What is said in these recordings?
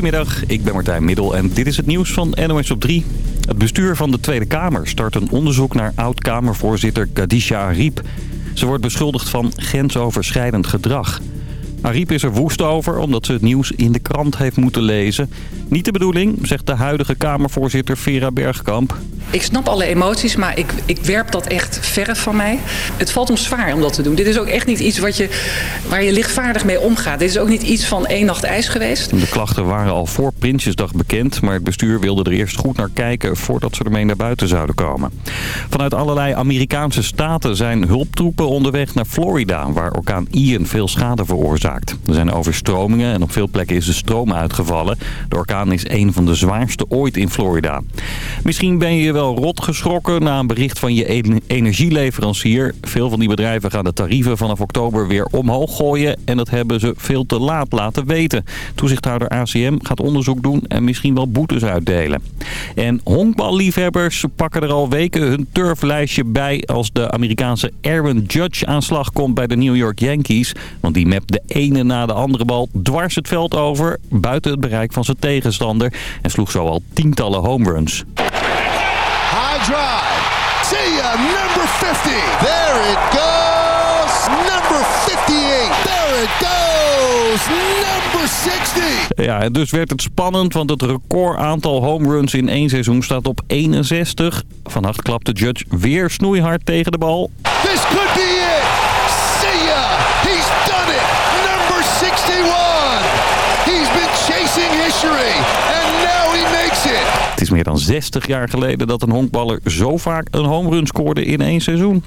Goedemiddag, ik ben Martijn Middel en dit is het nieuws van NOS op 3. Het bestuur van de Tweede Kamer start een onderzoek naar oud-Kamervoorzitter Kadisha Ariep. Ze wordt beschuldigd van grensoverschrijdend gedrag. Ariep is er woest over omdat ze het nieuws in de krant heeft moeten lezen. Niet de bedoeling, zegt de huidige Kamervoorzitter Vera Bergkamp. Ik snap alle emoties, maar ik, ik werp dat echt verre van mij. Het valt ons zwaar om dat te doen. Dit is ook echt niet iets wat je, waar je lichtvaardig mee omgaat. Dit is ook niet iets van één nacht ijs geweest. De klachten waren al voor Prinsjesdag bekend... maar het bestuur wilde er eerst goed naar kijken... voordat ze ermee naar buiten zouden komen. Vanuit allerlei Amerikaanse staten zijn hulptroepen onderweg naar Florida... waar orkaan Ian veel schade veroorzaakt. Er zijn overstromingen en op veel plekken is de stroom uitgevallen. De orkaan is een van de zwaarste ooit in Florida. Misschien ben je wel rot geschrokken na een bericht van je energieleverancier. Veel van die bedrijven gaan de tarieven vanaf oktober weer omhoog gooien. En dat hebben ze veel te laat laten weten. Toezichthouder ACM gaat onderzoek doen en misschien wel boetes uitdelen. En honkballiefhebbers pakken er al weken hun turflijstje bij... als de Amerikaanse Aaron Judge aanslag komt bij de New York Yankees. Want die mapt de ene na de andere bal dwars het veld over... buiten het bereik van zijn tegenstander. En sloeg zo al tientallen home runs. High drive. See ya, number 50. There it goes. Number 58. There it goes. Number 60. Ja, en dus werd het spannend, want het record aantal home runs in één seizoen staat op 61. Vannacht klapte Judge weer snoeihard tegen de bal. This could be it. See ya. He's done it. Number 61. He's been And now he makes it. Het is meer dan 60 jaar geleden dat een honkballer zo vaak een home run scoorde in één seizoen.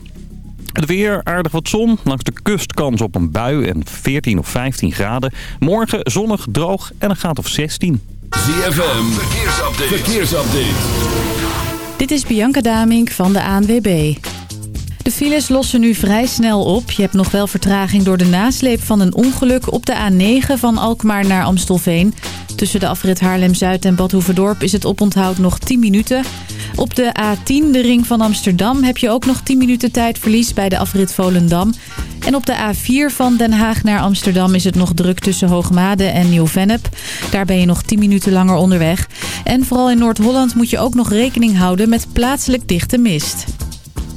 Het weer, aardig wat zon. Langs de kust kans op een bui en 14 of 15 graden. Morgen zonnig, droog en een graad of 16. ZFM, verkeersupdate. verkeersupdate. Dit is Bianca Damink van de ANWB. De files lossen nu vrij snel op. Je hebt nog wel vertraging door de nasleep van een ongeluk op de A9 van Alkmaar naar Amstelveen. Tussen de afrit Haarlem-Zuid en Bad is het oponthoud nog 10 minuten. Op de A10, de ring van Amsterdam, heb je ook nog 10 minuten tijdverlies bij de afrit Volendam. En op de A4 van Den Haag naar Amsterdam is het nog druk tussen Hoogmade en Nieuw-Vennep. Daar ben je nog 10 minuten langer onderweg. En vooral in Noord-Holland moet je ook nog rekening houden met plaatselijk dichte mist.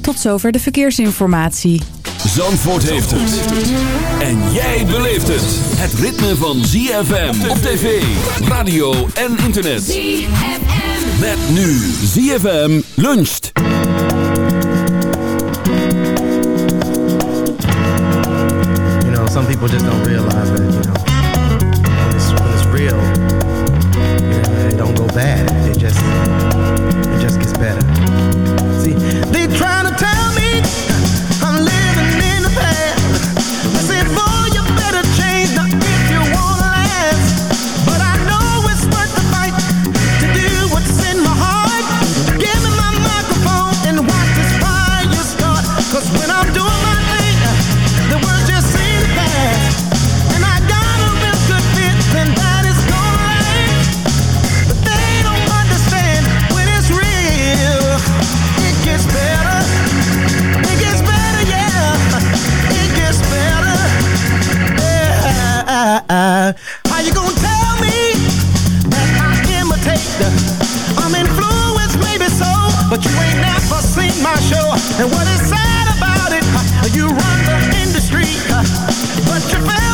Tot zover de verkeersinformatie. Zandvoort heeft het. En jij beleeft het. Het ritme van ZFM op tv, radio en internet. ZFM. Met nu ZFM luncht. You know, some people just don't realize that, you know, when it's, when it's real, you know, it don't go bad. It just, it just gets better. See, they trying to tell And what is sad about it? You run the industry, but you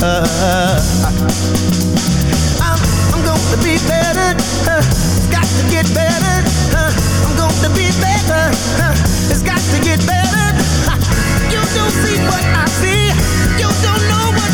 I'm, I'm going to be better. Uh, it's got to get better. Uh, I'm going to be better. Uh, it's got to get better. you don't see what I see. You don't know what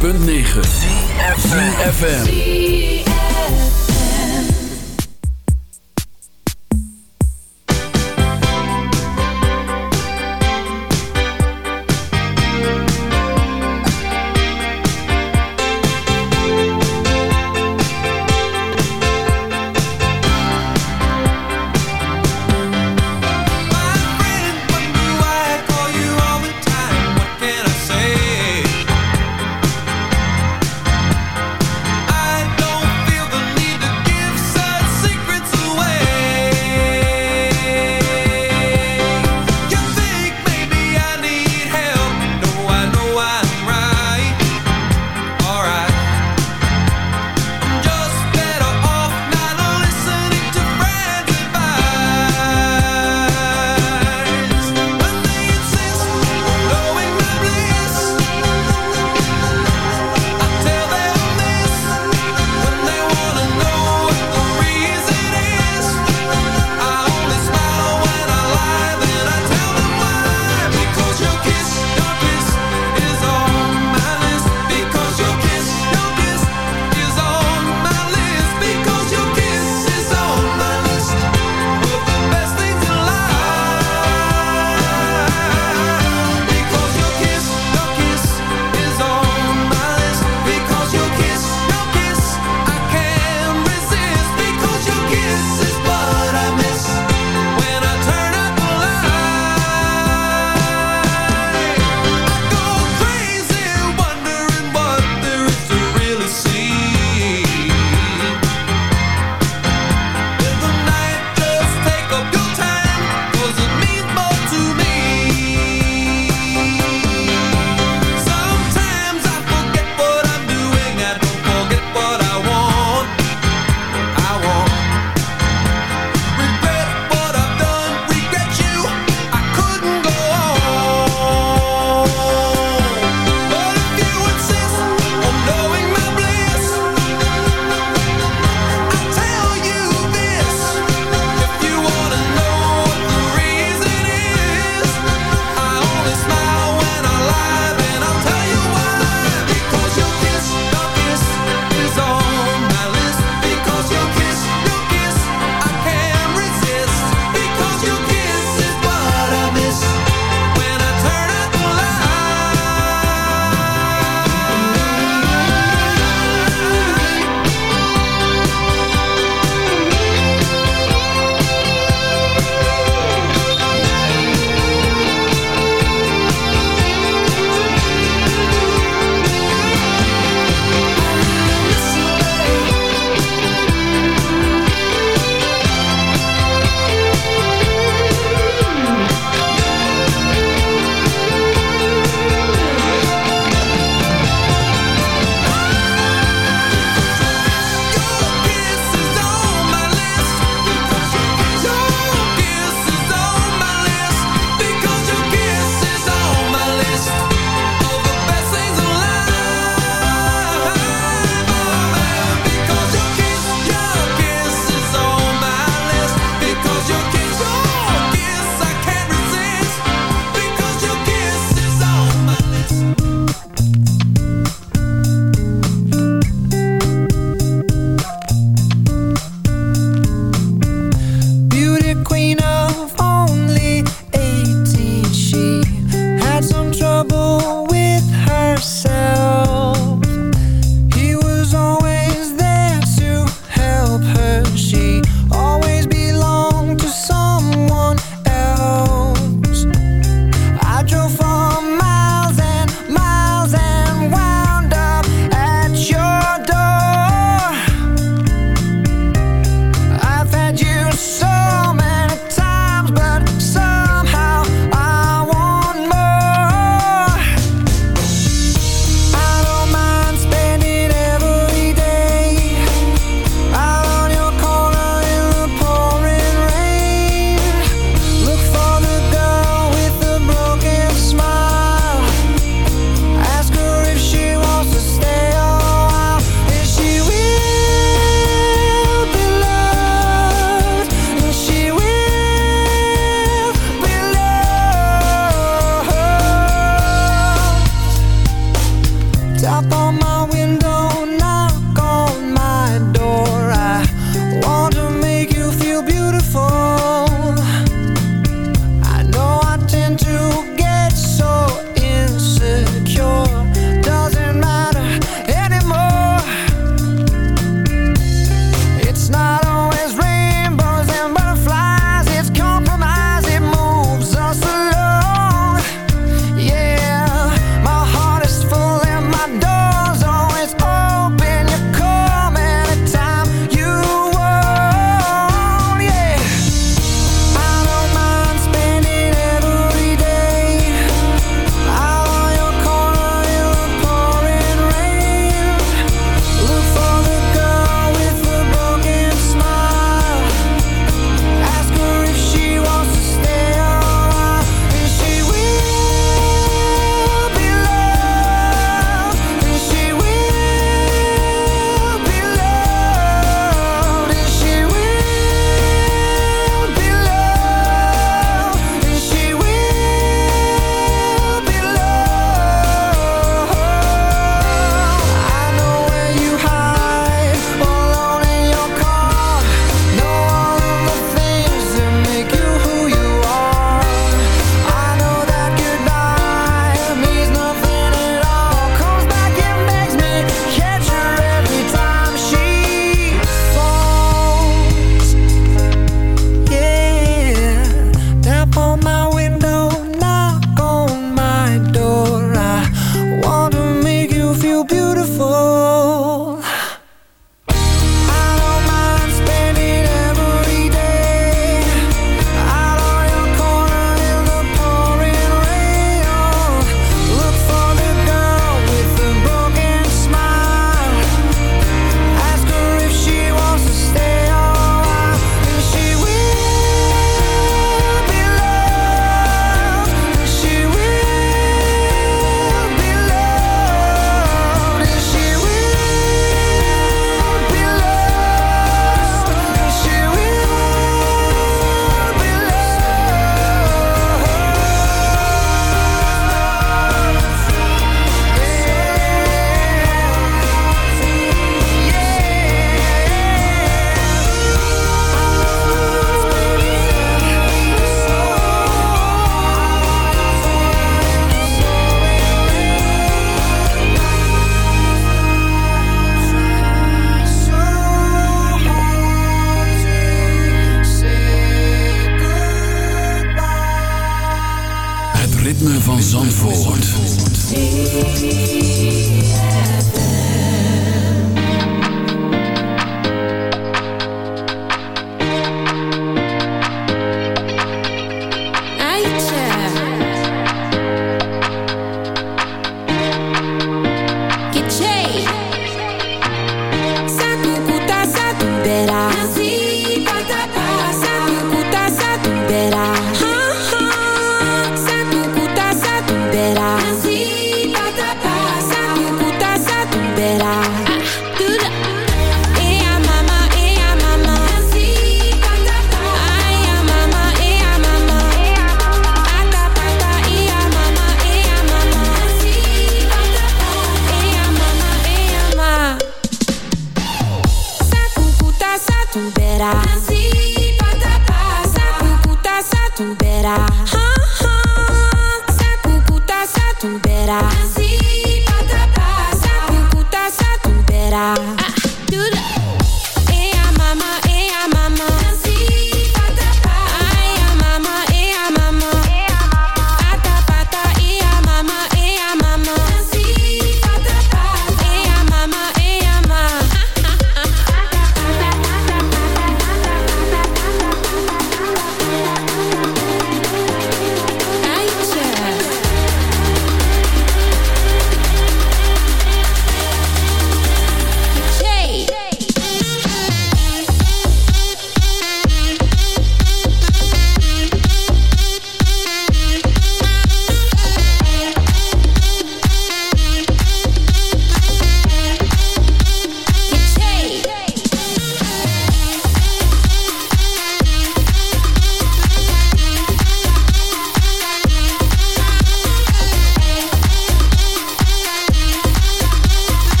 106.9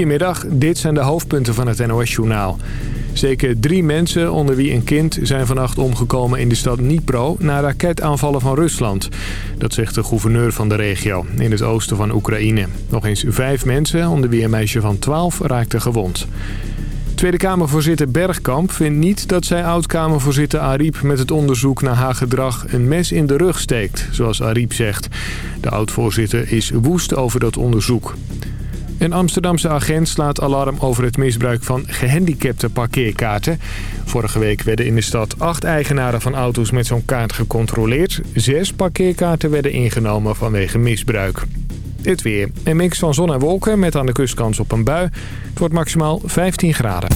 Goedemiddag, dit zijn de hoofdpunten van het NOS-journaal. Zeker drie mensen, onder wie een kind, zijn vannacht omgekomen in de stad Dnipro... na raketaanvallen van Rusland. Dat zegt de gouverneur van de regio, in het oosten van Oekraïne. Nog eens vijf mensen, onder wie een meisje van 12, raakten gewond. Tweede Kamervoorzitter Bergkamp vindt niet dat zij oud-Kamervoorzitter Ariep met het onderzoek naar haar gedrag een mes in de rug steekt, zoals Ariep zegt. De oud-voorzitter is woest over dat onderzoek. Een Amsterdamse agent slaat alarm over het misbruik van gehandicapte parkeerkaarten. Vorige week werden in de stad acht eigenaren van auto's met zo'n kaart gecontroleerd. Zes parkeerkaarten werden ingenomen vanwege misbruik. Het weer. Een mix van zon en wolken met aan de kust kans op een bui. Het wordt maximaal 15 graden.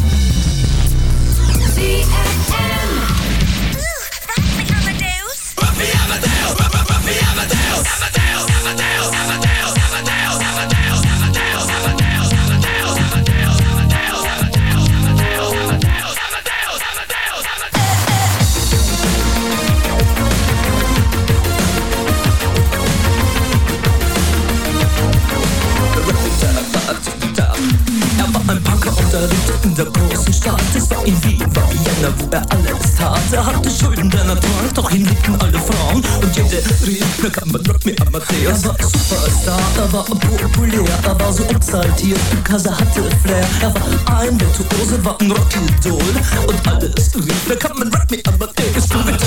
Amadeus. Er war Superstar, er war populär, er war so exaltiert, er hatte Flair. Er war ein Virtuose, war ein Rockidol. Und alles rief, na kann man Rock me. Du bitte.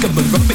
Come rock me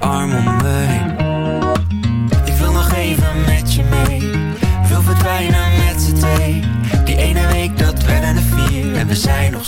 Arm om heen. Ik wil nog even met je mee. Wil verdwijnen met z'n twee. Die ene week dat werden er vier. En we zijn nog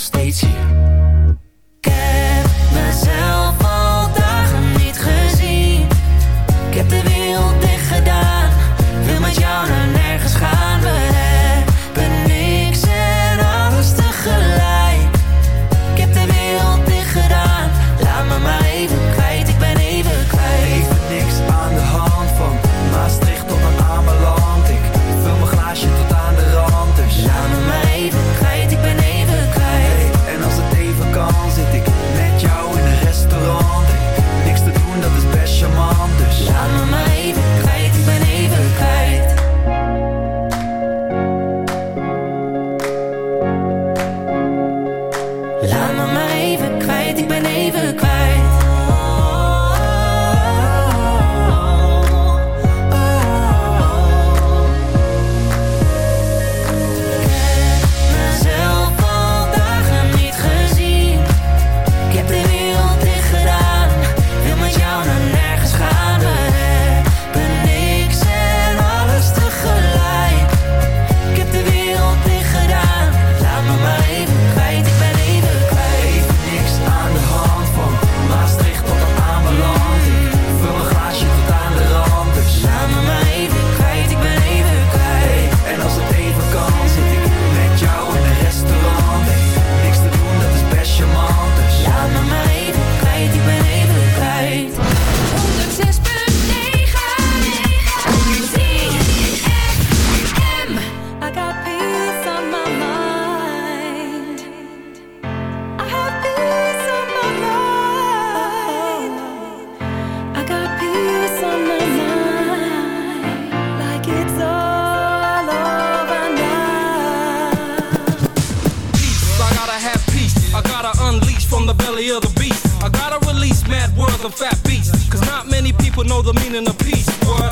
belly of the beast. I gotta release mad words of fat beasts. Cause not many people know the meaning of peace. What?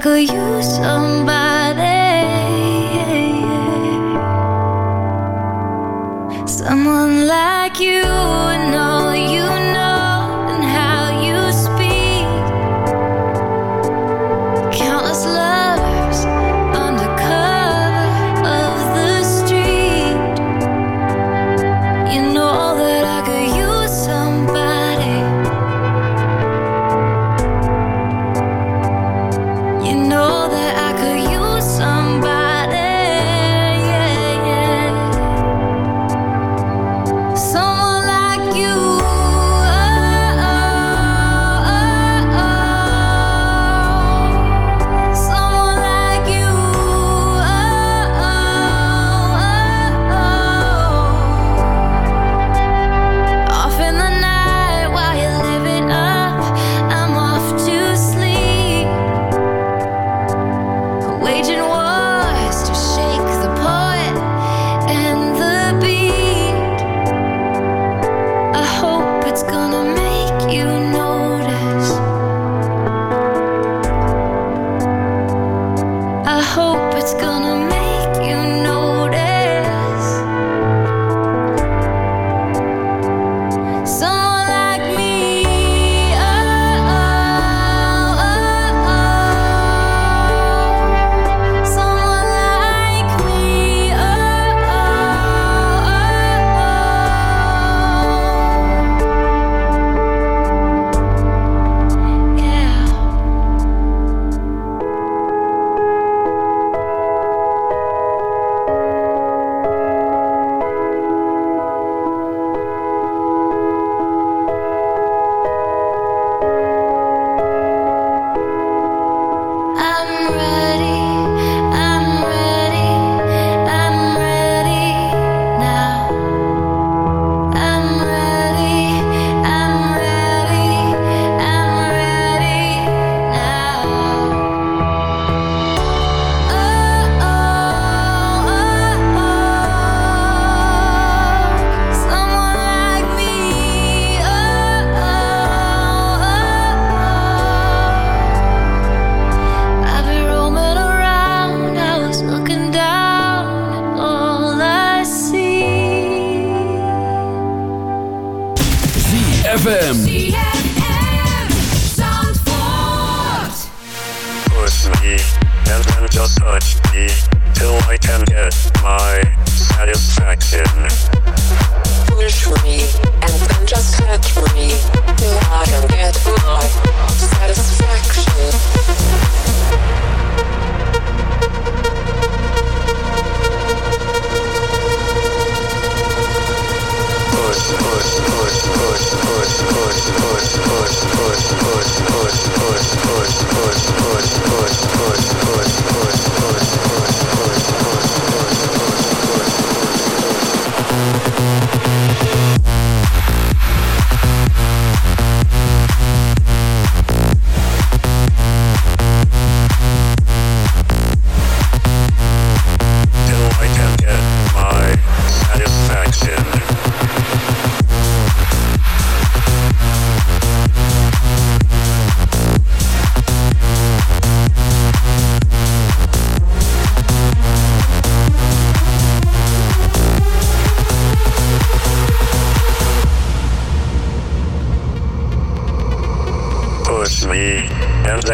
could use somebody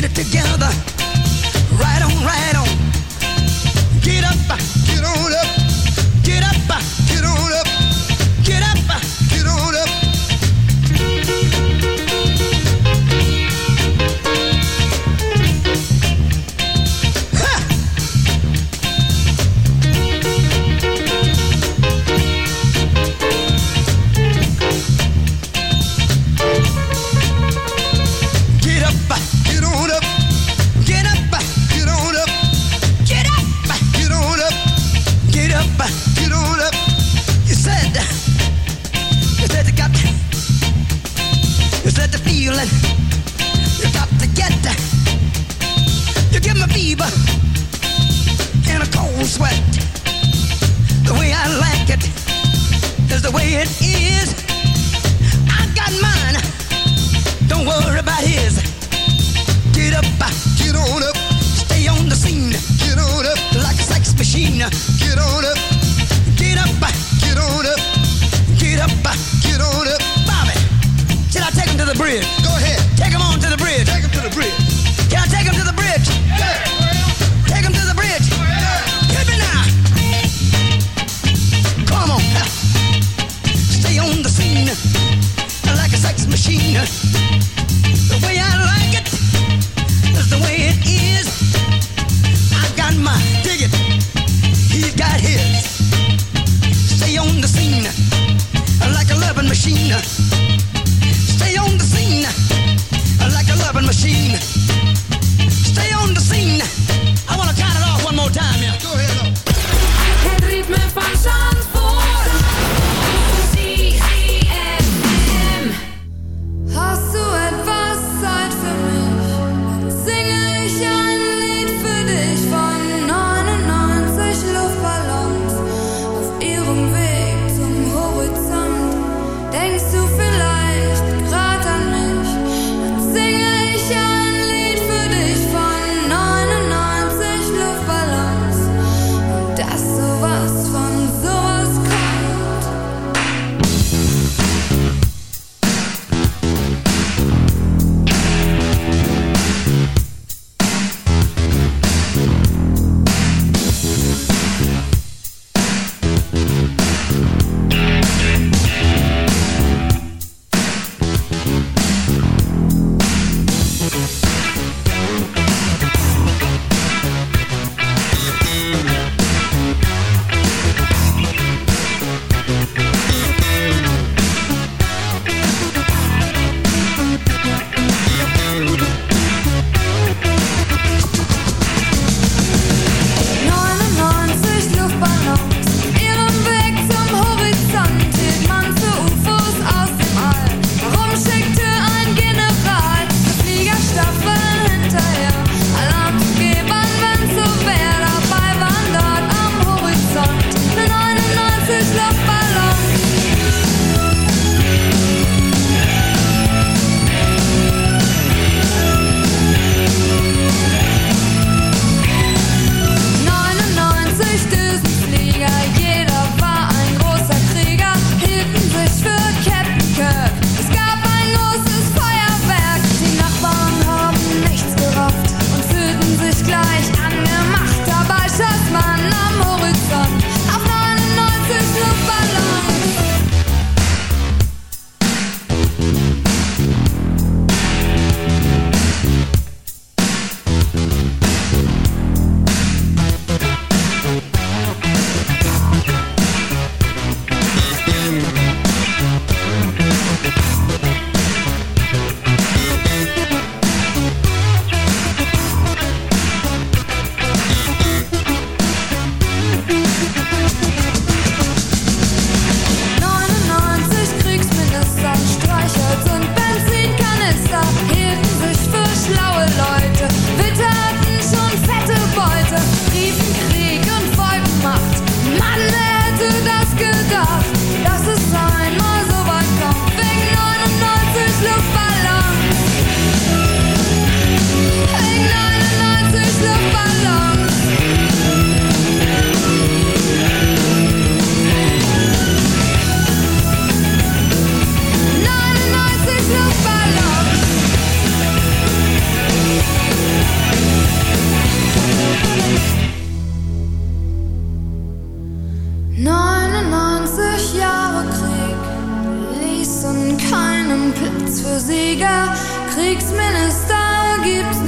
get it together. Right on, right on. Get up, get on up. 99 Jahre Krieg ließen keinen Platz für Sieger. Kriegsminister gibt's nicht.